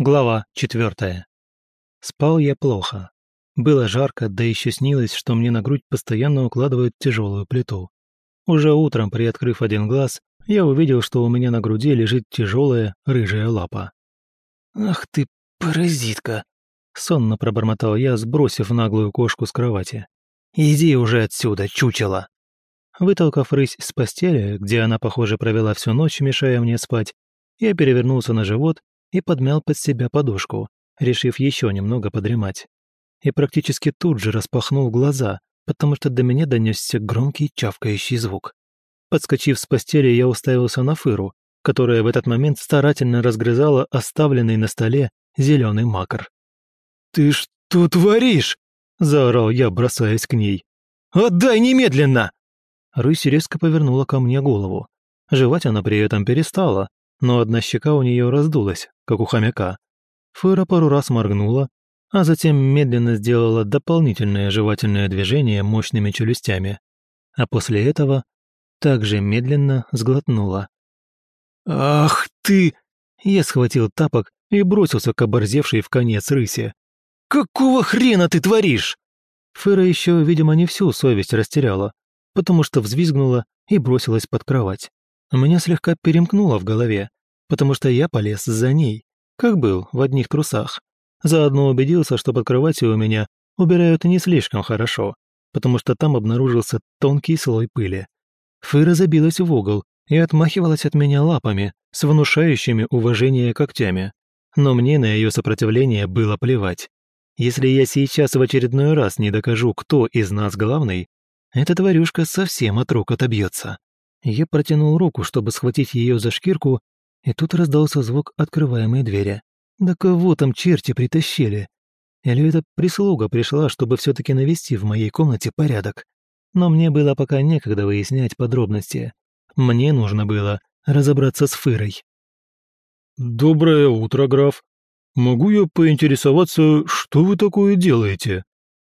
Глава четвертая. Спал я плохо. Было жарко, да еще снилось, что мне на грудь постоянно укладывают тяжелую плиту. Уже утром, приоткрыв один глаз, я увидел, что у меня на груди лежит тяжелая рыжая лапа. «Ах ты, паразитка!» — сонно пробормотал я, сбросив наглую кошку с кровати. «Иди уже отсюда, чучело!» Вытолкав рысь с постели, где она, похоже, провела всю ночь, мешая мне спать, я перевернулся на живот и подмял под себя подушку, решив еще немного подремать. И практически тут же распахнул глаза, потому что до меня донесся громкий чавкающий звук. Подскочив с постели, я уставился на Фыру, которая в этот момент старательно разгрызала оставленный на столе зеленый макар. «Ты что творишь?» – заорал я, бросаясь к ней. «Отдай немедленно!» Рысь резко повернула ко мне голову. Жевать она при этом перестала, но одна щека у нее раздулась, как у хомяка. Фыра пару раз моргнула, а затем медленно сделала дополнительное жевательное движение мощными челюстями. А после этого также медленно сглотнула. «Ах ты!» Я схватил тапок и бросился к оборзевшей в конец рысе. «Какого хрена ты творишь?» Фыра еще, видимо, не всю совесть растеряла, потому что взвизгнула и бросилась под кровать. Меня слегка перемкнуло в голове, потому что я полез за ней, как был, в одних трусах. Заодно убедился, что под кроватью у меня убирают не слишком хорошо, потому что там обнаружился тонкий слой пыли. Фыра забилась в угол и отмахивалась от меня лапами с внушающими уважение когтями. Но мне на ее сопротивление было плевать. Если я сейчас в очередной раз не докажу, кто из нас главный, эта тварюшка совсем от рук отобьется. Я протянул руку, чтобы схватить ее за шкирку, и тут раздался звук открываемой двери. Да кого там черти притащили? Или эта прислуга пришла, чтобы все таки навести в моей комнате порядок? Но мне было пока некогда выяснять подробности. Мне нужно было разобраться с Фырой. «Доброе утро, граф. Могу я поинтересоваться, что вы такое делаете?»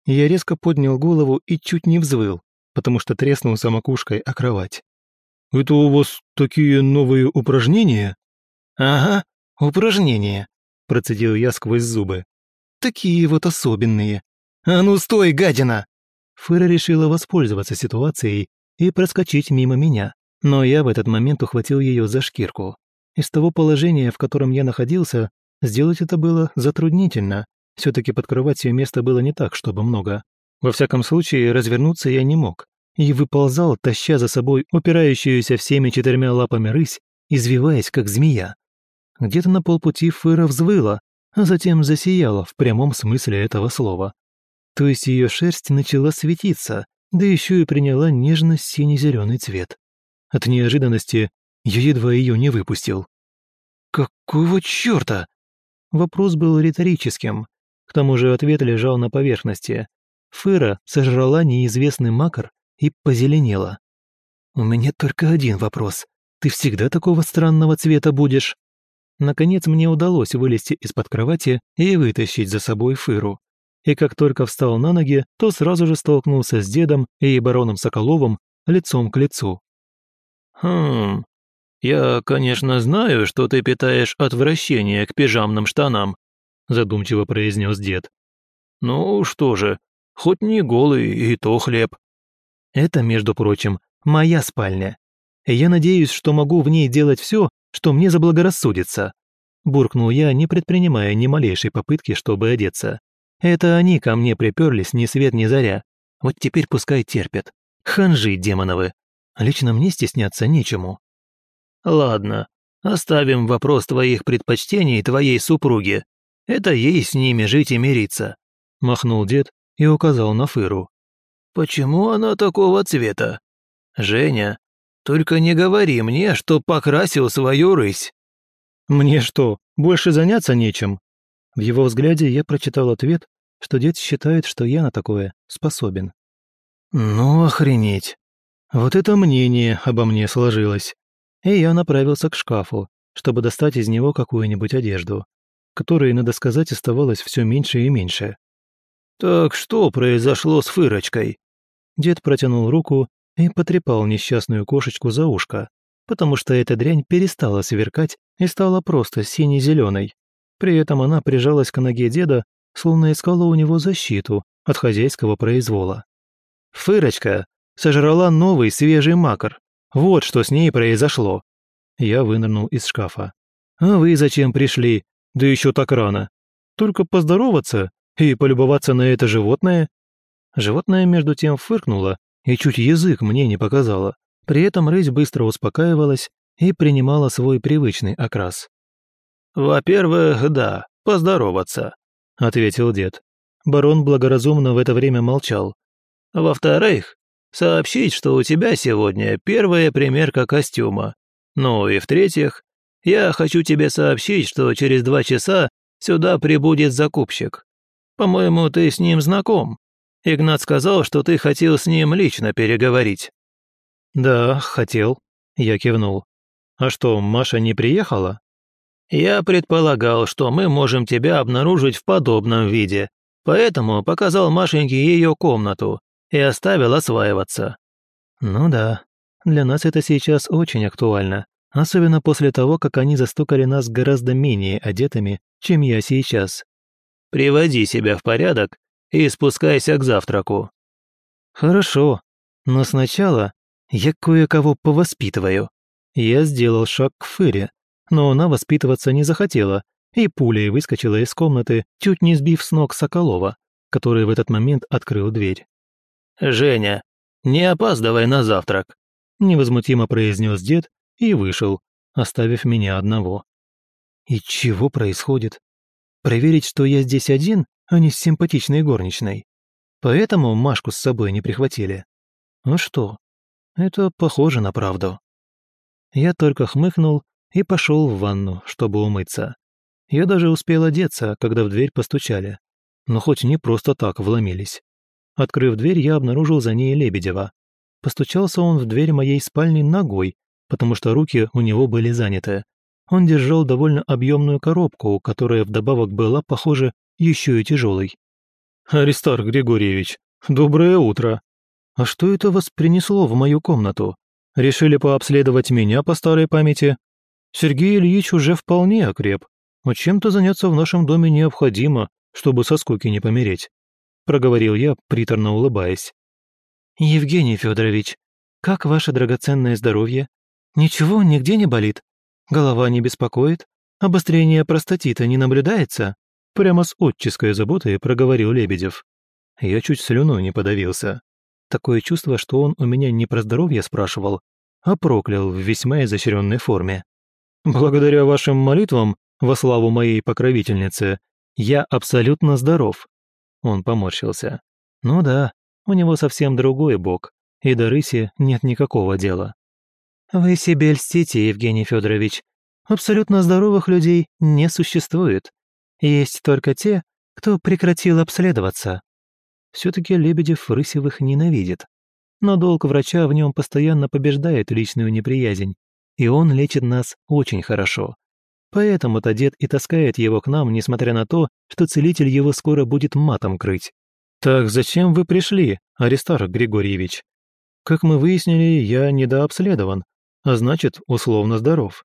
Я резко поднял голову и чуть не взвыл, потому что треснулся макушкой о кровать. «Это у вас такие новые упражнения?» «Ага, упражнения», – процедил я сквозь зубы. «Такие вот особенные. А ну стой, гадина!» Фыра решила воспользоваться ситуацией и проскочить мимо меня, но я в этот момент ухватил ее за шкирку. Из того положения, в котором я находился, сделать это было затруднительно. все таки под кроватью места было не так, чтобы много. Во всяком случае, развернуться я не мог и выползал, таща за собой упирающуюся всеми четырьмя лапами рысь, извиваясь, как змея. Где-то на полпути Фыра взвыла, а затем засияла в прямом смысле этого слова. То есть ее шерсть начала светиться, да еще и приняла нежно-сине-зеленый цвет. От неожиданности я едва ее не выпустил. «Какого черта?» Вопрос был риторическим. К тому же ответ лежал на поверхности. Фыра сожрала неизвестный макар и позеленела. «У меня только один вопрос. Ты всегда такого странного цвета будешь?» Наконец мне удалось вылезти из-под кровати и вытащить за собой Фыру. И как только встал на ноги, то сразу же столкнулся с дедом и бароном Соколовым лицом к лицу. «Хм, я, конечно, знаю, что ты питаешь отвращение к пижамным штанам», задумчиво произнес дед. «Ну что же, хоть не голый, и то хлеб». Это, между прочим, моя спальня. Я надеюсь, что могу в ней делать все, что мне заблагорассудится. Буркнул я, не предпринимая ни малейшей попытки, чтобы одеться. Это они ко мне приперлись ни свет ни заря. Вот теперь пускай терпят. Ханжи демоновы. Лично мне стесняться нечему. Ладно, оставим вопрос твоих предпочтений твоей супруге. Это ей с ними жить и мириться. Махнул дед и указал на Фыру. Почему она такого цвета? Женя, только не говори мне, что покрасил свою рысь. Мне что, больше заняться нечем? В его взгляде я прочитал ответ, что дед считает, что я на такое способен. Ну, охренеть. Вот это мнение обо мне сложилось. И я направился к шкафу, чтобы достать из него какую-нибудь одежду, которой, надо сказать, оставалось все меньше и меньше. «Так что произошло с Фырочкой?» Дед протянул руку и потрепал несчастную кошечку за ушко, потому что эта дрянь перестала сверкать и стала просто сине-зеленой. При этом она прижалась к ноге деда, словно искала у него защиту от хозяйского произвола. «Фырочка сожрала новый свежий макар. Вот что с ней произошло». Я вынырнул из шкафа. «А вы зачем пришли? Да еще так рано. Только поздороваться и полюбоваться на это животное?» Животное между тем фыркнуло и чуть язык мне не показало. При этом рысь быстро успокаивалась и принимала свой привычный окрас. «Во-первых, да, поздороваться», — ответил дед. Барон благоразумно в это время молчал. «Во-вторых, сообщить, что у тебя сегодня первая примерка костюма. Ну и в-третьих, я хочу тебе сообщить, что через два часа сюда прибудет закупщик. По-моему, ты с ним знаком. Игнат сказал, что ты хотел с ним лично переговорить». «Да, хотел», — я кивнул. «А что, Маша не приехала?» «Я предполагал, что мы можем тебя обнаружить в подобном виде, поэтому показал Машеньке ее комнату и оставил осваиваться». «Ну да, для нас это сейчас очень актуально, особенно после того, как они застукали нас гораздо менее одетыми, чем я сейчас». «Приводи себя в порядок и спускайся к завтраку». «Хорошо, но сначала я кое-кого повоспитываю». Я сделал шаг к Фыре, но она воспитываться не захотела и пулей выскочила из комнаты, чуть не сбив с ног Соколова, который в этот момент открыл дверь. «Женя, не опаздывай на завтрак», – невозмутимо произнес дед и вышел, оставив меня одного. И чего происходит? Проверить, что я здесь один, а не с симпатичной горничной. Поэтому Машку с собой не прихватили. Ну что, это похоже на правду. Я только хмыкнул и пошел в ванну, чтобы умыться. Я даже успел одеться, когда в дверь постучали. Но хоть не просто так вломились. Открыв дверь, я обнаружил за ней Лебедева. Постучался он в дверь моей спальни ногой, потому что руки у него были заняты. Он держал довольно объемную коробку, которая вдобавок была, похоже, еще и тяжелый. «Аристарх Григорьевич, доброе утро. А что это вас принесло в мою комнату? Решили пообследовать меня по старой памяти? Сергей Ильич уже вполне окреп, но чем-то заняться в нашем доме необходимо, чтобы со скуки не помереть», проговорил я, приторно улыбаясь. «Евгений Федорович, как ваше драгоценное здоровье? Ничего, нигде не болит? Голова не беспокоит? Обострение простатита не наблюдается?» Прямо с отческой заботой проговорил Лебедев. Я чуть слюной не подавился. Такое чувство, что он у меня не про здоровье спрашивал, а проклял в весьма изощренной форме. «Благодаря вашим молитвам во славу моей покровительницы, я абсолютно здоров». Он поморщился. «Ну да, у него совсем другой бог, и до рыси нет никакого дела». «Вы себе льстите, Евгений Федорович. Абсолютно здоровых людей не существует. Есть только те, кто прекратил обследоваться. Все-таки Лебедев Рысевых ненавидит. Но долг врача в нем постоянно побеждает личную неприязнь, и он лечит нас очень хорошо. Поэтому-то дед и таскает его к нам, несмотря на то, что целитель его скоро будет матом крыть. «Так зачем вы пришли, Аристарх Григорьевич?» «Как мы выяснили, я недообследован, а значит, условно здоров».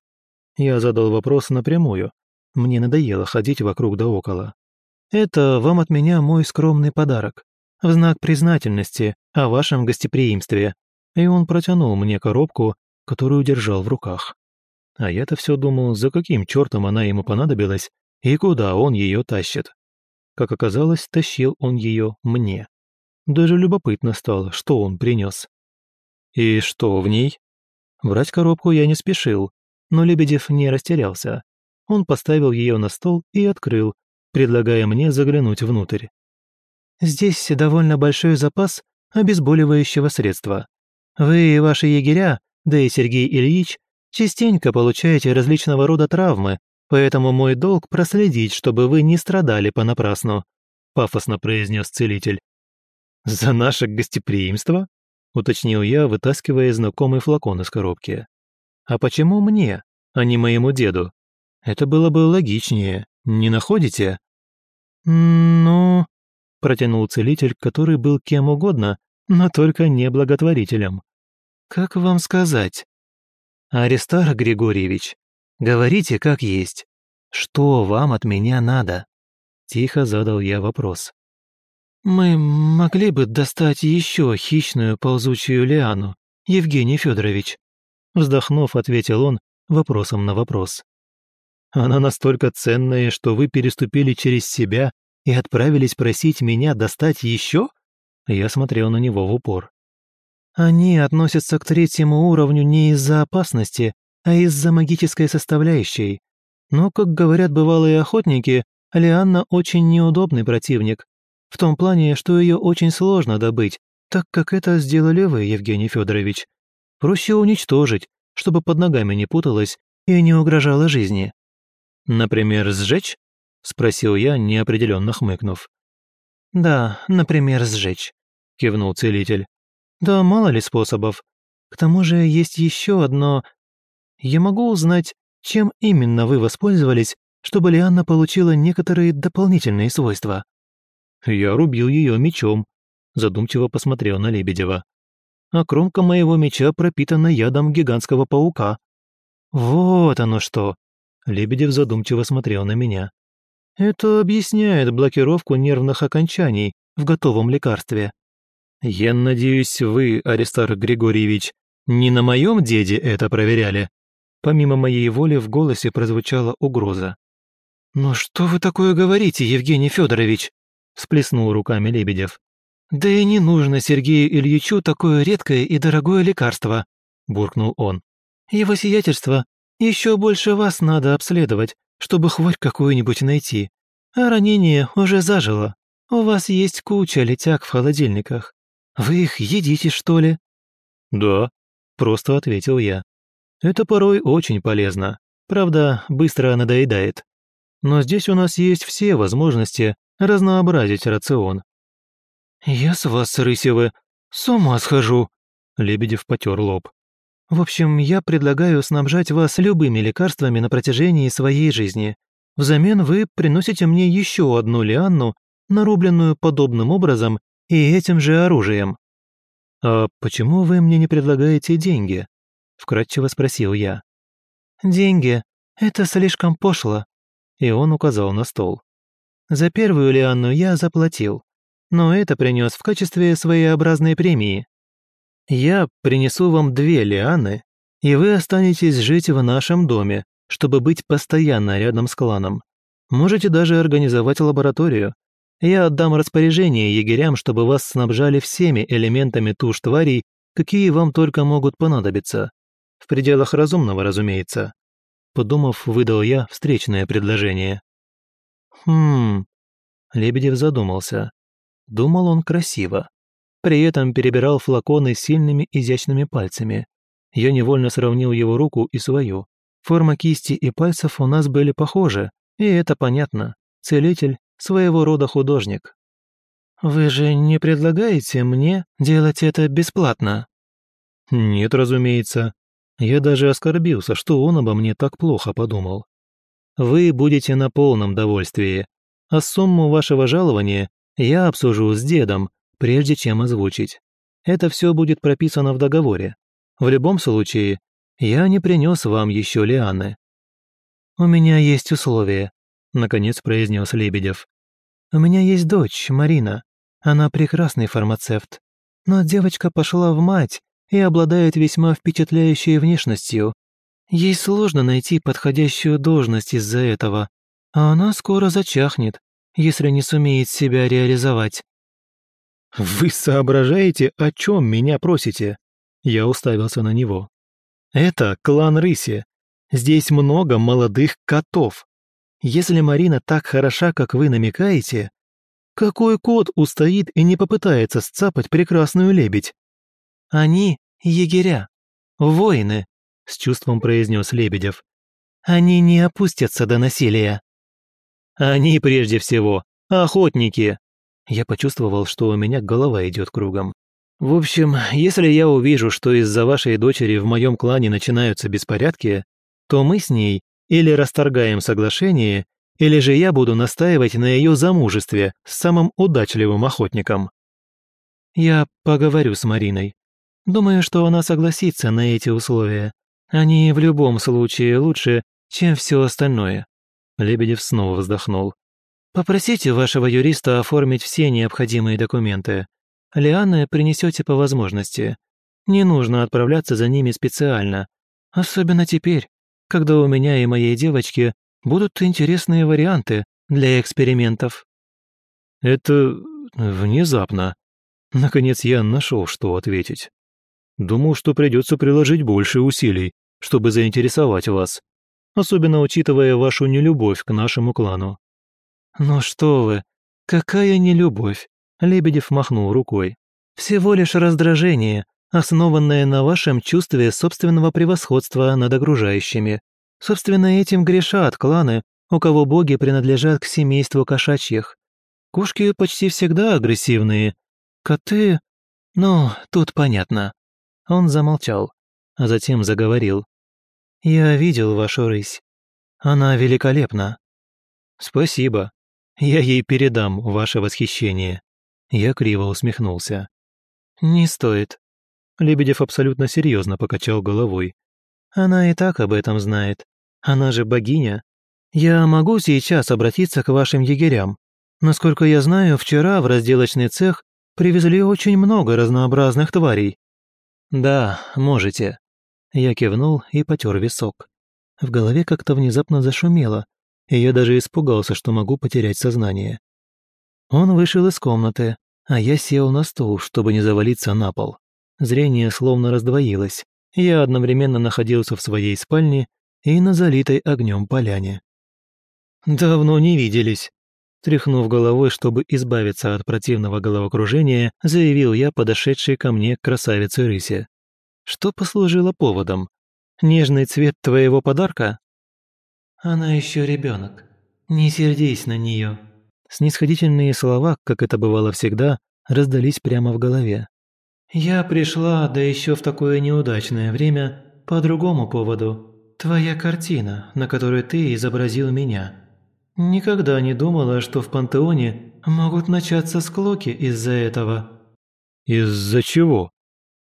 Я задал вопрос напрямую, мне надоело ходить вокруг да около. Это вам от меня мой скромный подарок. В знак признательности о вашем гостеприимстве. И он протянул мне коробку, которую держал в руках. А я-то все думал, за каким чертом она ему понадобилась и куда он ее тащит. Как оказалось, тащил он ее мне. Даже любопытно стало, что он принес. И что в ней? Брать коробку я не спешил, но Лебедев не растерялся. Он поставил ее на стол и открыл, предлагая мне заглянуть внутрь. «Здесь довольно большой запас обезболивающего средства. Вы и ваши егеря, да и Сергей Ильич, частенько получаете различного рода травмы, поэтому мой долг проследить, чтобы вы не страдали понапрасну», пафосно произнес целитель. «За наше гостеприимство?» Уточнил я, вытаскивая знакомый флакон из коробки. «А почему мне, а не моему деду?» Это было бы логичнее, не находите?» «Ну...» – протянул целитель, который был кем угодно, но только не благотворителем. «Как вам сказать?» «Аристар Григорьевич, говорите как есть. Что вам от меня надо?» Тихо задал я вопрос. «Мы могли бы достать еще хищную ползучую лиану, Евгений Федорович», вздохнув, ответил он вопросом на вопрос. «Она настолько ценная, что вы переступили через себя и отправились просить меня достать еще?» Я смотрел на него в упор. «Они относятся к третьему уровню не из-за опасности, а из-за магической составляющей. Но, как говорят бывалые охотники, Лианна очень неудобный противник, в том плане, что ее очень сложно добыть, так как это сделали вы, Евгений Федорович. Проще уничтожить, чтобы под ногами не путалась и не угрожала жизни. Например, сжечь? спросил я, неопределенно хмыкнув. Да, например, сжечь, кивнул целитель. Да мало ли способов. К тому же есть еще одно. Я могу узнать, чем именно вы воспользовались, чтобы Лианна получила некоторые дополнительные свойства. Я рубил ее мечом, задумчиво посмотрел на Лебедева. А кромка моего меча пропитана ядом гигантского паука. Вот оно что. Лебедев задумчиво смотрел на меня. Это объясняет блокировку нервных окончаний в готовом лекарстве. Я надеюсь, вы, Аристарх Григорьевич, не на моем деде это проверяли? Помимо моей воли в голосе прозвучала угроза. «Ну что вы такое говорите, Евгений Федорович? Всплеснул руками Лебедев. «Да и не нужно Сергею Ильичу такое редкое и дорогое лекарство», – буркнул он. «Его сиятельство, еще больше вас надо обследовать, чтобы хоть какую-нибудь найти. А ранение уже зажило. У вас есть куча летяг в холодильниках. Вы их едите, что ли?» «Да», – просто ответил я. «Это порой очень полезно. Правда, быстро надоедает. Но здесь у нас есть все возможности разнообразить рацион. «Я с вас, Рысевы, с ума схожу!» Лебедев потер лоб. «В общем, я предлагаю снабжать вас любыми лекарствами на протяжении своей жизни. Взамен вы приносите мне еще одну лианну, нарубленную подобным образом и этим же оружием». «А почему вы мне не предлагаете деньги?» – вкратчиво спросил я. «Деньги – это слишком пошло», – и он указал на стол. За первую лианну я заплатил, но это принес в качестве своеобразной премии. Я принесу вам две лианы, и вы останетесь жить в нашем доме, чтобы быть постоянно рядом с кланом. Можете даже организовать лабораторию. Я отдам распоряжение егерям, чтобы вас снабжали всеми элементами туш тварей, какие вам только могут понадобиться. В пределах разумного, разумеется. Подумав, выдал я встречное предложение. «Хм...» Лебедев задумался. Думал он красиво. При этом перебирал флаконы сильными изящными пальцами. Я невольно сравнил его руку и свою. Форма кисти и пальцев у нас были похожи, и это понятно. Целитель – своего рода художник. «Вы же не предлагаете мне делать это бесплатно?» «Нет, разумеется. Я даже оскорбился, что он обо мне так плохо подумал. Вы будете на полном довольствии, а сумму вашего жалования я обсужу с дедом, прежде чем озвучить. Это все будет прописано в договоре. В любом случае, я не принес вам еще лианы». «У меня есть условия», — наконец произнес Лебедев. «У меня есть дочь, Марина. Она прекрасный фармацевт. Но девочка пошла в мать и обладает весьма впечатляющей внешностью. Ей сложно найти подходящую должность из-за этого, а она скоро зачахнет, если не сумеет себя реализовать». «Вы соображаете, о чем меня просите?» Я уставился на него. «Это клан Рыси. Здесь много молодых котов. Если Марина так хороша, как вы намекаете, какой кот устоит и не попытается сцапать прекрасную лебедь?» «Они — егеря, воины», — с чувством произнес Лебедев. «Они не опустятся до насилия». «Они прежде всего охотники». Я почувствовал, что у меня голова идет кругом. В общем, если я увижу, что из-за вашей дочери в моем клане начинаются беспорядки, то мы с ней или расторгаем соглашение, или же я буду настаивать на ее замужестве с самым удачливым охотником. Я поговорю с Мариной. Думаю, что она согласится на эти условия. Они в любом случае лучше, чем все остальное. Лебедев снова вздохнул. «Попросите вашего юриста оформить все необходимые документы. Лианы принесете по возможности. Не нужно отправляться за ними специально. Особенно теперь, когда у меня и моей девочки будут интересные варианты для экспериментов». «Это внезапно», Наконец я нашел, что ответить. Думал, что придется приложить больше усилий, чтобы заинтересовать вас, особенно учитывая вашу нелюбовь к нашему клану». «Ну что вы, какая нелюбовь?» – Лебедев махнул рукой. «Всего лишь раздражение, основанное на вашем чувстве собственного превосходства над окружающими. Собственно, этим грешат кланы, у кого боги принадлежат к семейству кошачьих. Кошки почти всегда агрессивные, Коты? Ну, тут понятно. Он замолчал, а затем заговорил. Я видел вашу рысь. Она великолепна. Спасибо. Я ей передам ваше восхищение. Я криво усмехнулся. Не стоит. Лебедев абсолютно серьезно покачал головой. Она и так об этом знает. Она же богиня. Я могу сейчас обратиться к вашим егерям. Насколько я знаю, вчера в разделочный цех Привезли очень много разнообразных тварей». «Да, можете». Я кивнул и потер висок. В голове как-то внезапно зашумело, и я даже испугался, что могу потерять сознание. Он вышел из комнаты, а я сел на стул, чтобы не завалиться на пол. Зрение словно раздвоилось. Я одновременно находился в своей спальне и на залитой огнем поляне. «Давно не виделись», Тряхнув головой, чтобы избавиться от противного головокружения, заявил я подошедшей ко мне красавице рысе. Что послужило поводом? Нежный цвет твоего подарка? Она еще ребенок. Не сердись на нее. Снисходительные слова, как это бывало всегда, раздались прямо в голове. Я пришла, да еще в такое неудачное время, по другому поводу. Твоя картина, на которой ты изобразил меня. Никогда не думала, что в пантеоне могут начаться склоки из-за этого. Из-за чего?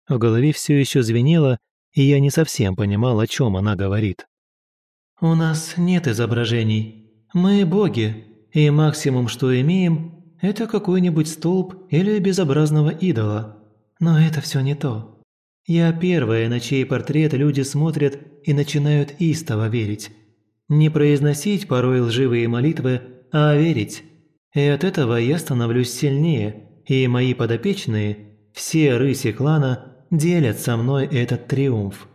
В голове все еще звенело, и я не совсем понимал, о чем она говорит. У нас нет изображений. Мы боги, и максимум, что имеем, это какой-нибудь столб или безобразного идола. Но это все не то. Я первая, на чей портрет люди смотрят и начинают истово верить. Не произносить порой лживые молитвы, а верить. И от этого я становлюсь сильнее, и мои подопечные, все рыси клана, делят со мной этот триумф.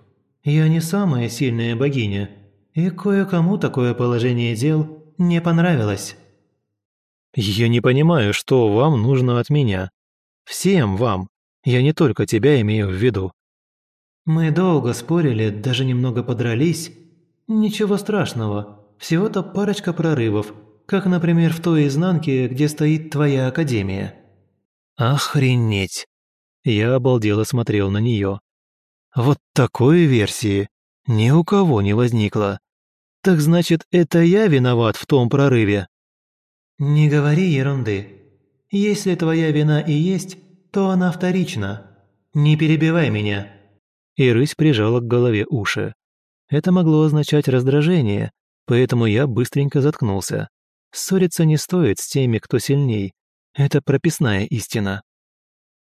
Я не самая сильная богиня, и кое-кому такое положение дел не понравилось. Я не понимаю, что вам нужно от меня. Всем вам. Я не только тебя имею в виду. Мы долго спорили, даже немного подрались, «Ничего страшного. Всего-то парочка прорывов, как, например, в той изнанке, где стоит твоя академия». «Охренеть!» Я обалдело смотрел на нее. «Вот такой версии ни у кого не возникло. Так значит, это я виноват в том прорыве?» «Не говори ерунды. Если твоя вина и есть, то она вторична. Не перебивай меня». И рысь прижала к голове уши. Это могло означать раздражение, поэтому я быстренько заткнулся. Ссориться не стоит с теми, кто сильней. Это прописная истина.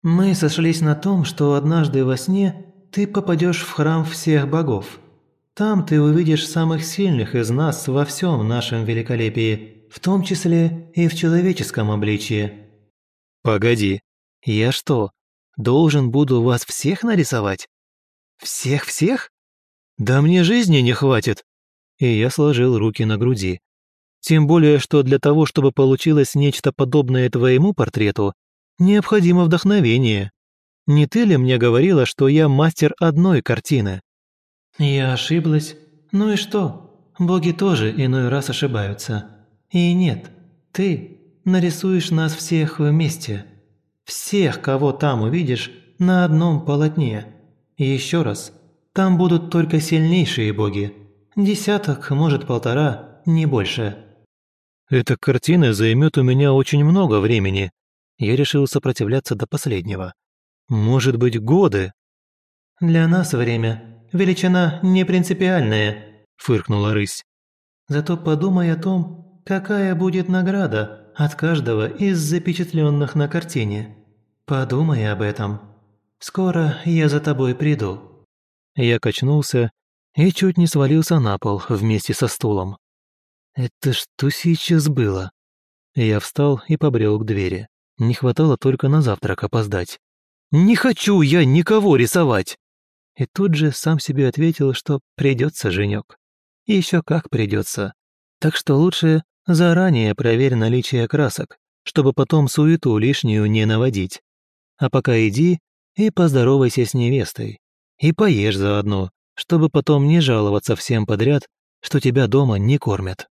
«Мы сошлись на том, что однажды во сне ты попадешь в храм всех богов. Там ты увидишь самых сильных из нас во всем нашем великолепии, в том числе и в человеческом обличии». «Погоди, я что, должен буду вас всех нарисовать? Всех-всех?» «Да мне жизни не хватит!» И я сложил руки на груди. Тем более, что для того, чтобы получилось нечто подобное твоему портрету, необходимо вдохновение. Не ты ли мне говорила, что я мастер одной картины? Я ошиблась. Ну и что? Боги тоже иной раз ошибаются. И нет, ты нарисуешь нас всех вместе. Всех, кого там увидишь, на одном полотне. Еще раз, там будут только сильнейшие боги. Десяток, может, полтора, не больше». «Эта картина займет у меня очень много времени». Я решил сопротивляться до последнего. «Может быть, годы?» «Для нас время. Величина не принципиальная», – фыркнула рысь. Зато подумай о том, какая будет награда от каждого из запечатленных на картине. Подумай об этом. Скоро я за тобой приду». Я качнулся и чуть не свалился на пол вместе со стулом. «Это что сейчас было?» Я встал и побрел к двери. Не хватало только на завтрак опоздать. «Не хочу я никого рисовать!» И тут же сам себе ответил, что придется, Женек. Еще как придется. Так что лучше заранее проверь наличие красок, чтобы потом суету лишнюю не наводить. А пока иди и поздоровайся с невестой. И поешь заодно, чтобы потом не жаловаться всем подряд, что тебя дома не кормят.